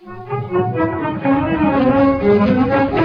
Thank you.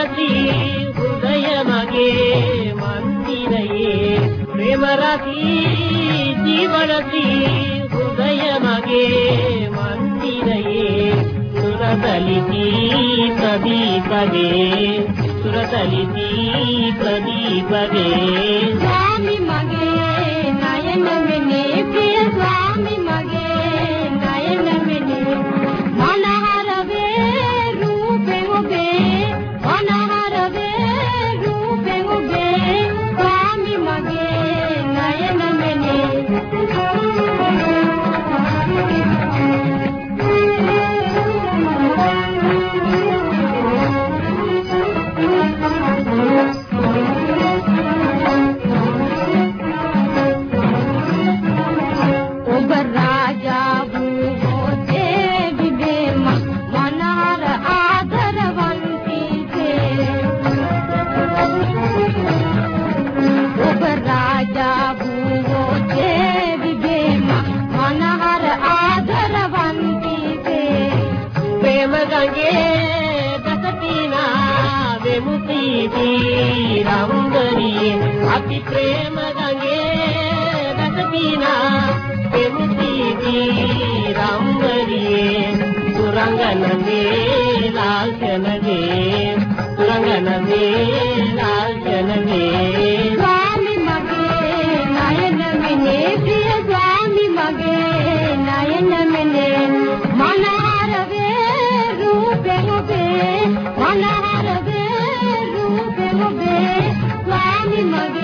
பிரேமராசி உதயமகே மந்திரையே. பிரேமராசி ஜீவனசி உதயமகே மந்திரையே. சுரதலிதி பிரதீபகே சுரதலிதி பிரதீபகே. ගඟේ දසපිනා වෙමු තීවි රවුන්දරියෙන් අපි ප්‍රේම ගඟේ දසපිනා වෙමු තීවි රවුන්දරියෙන් සුරංගනදී ලාල්කනදී සුරංගනදී my baby.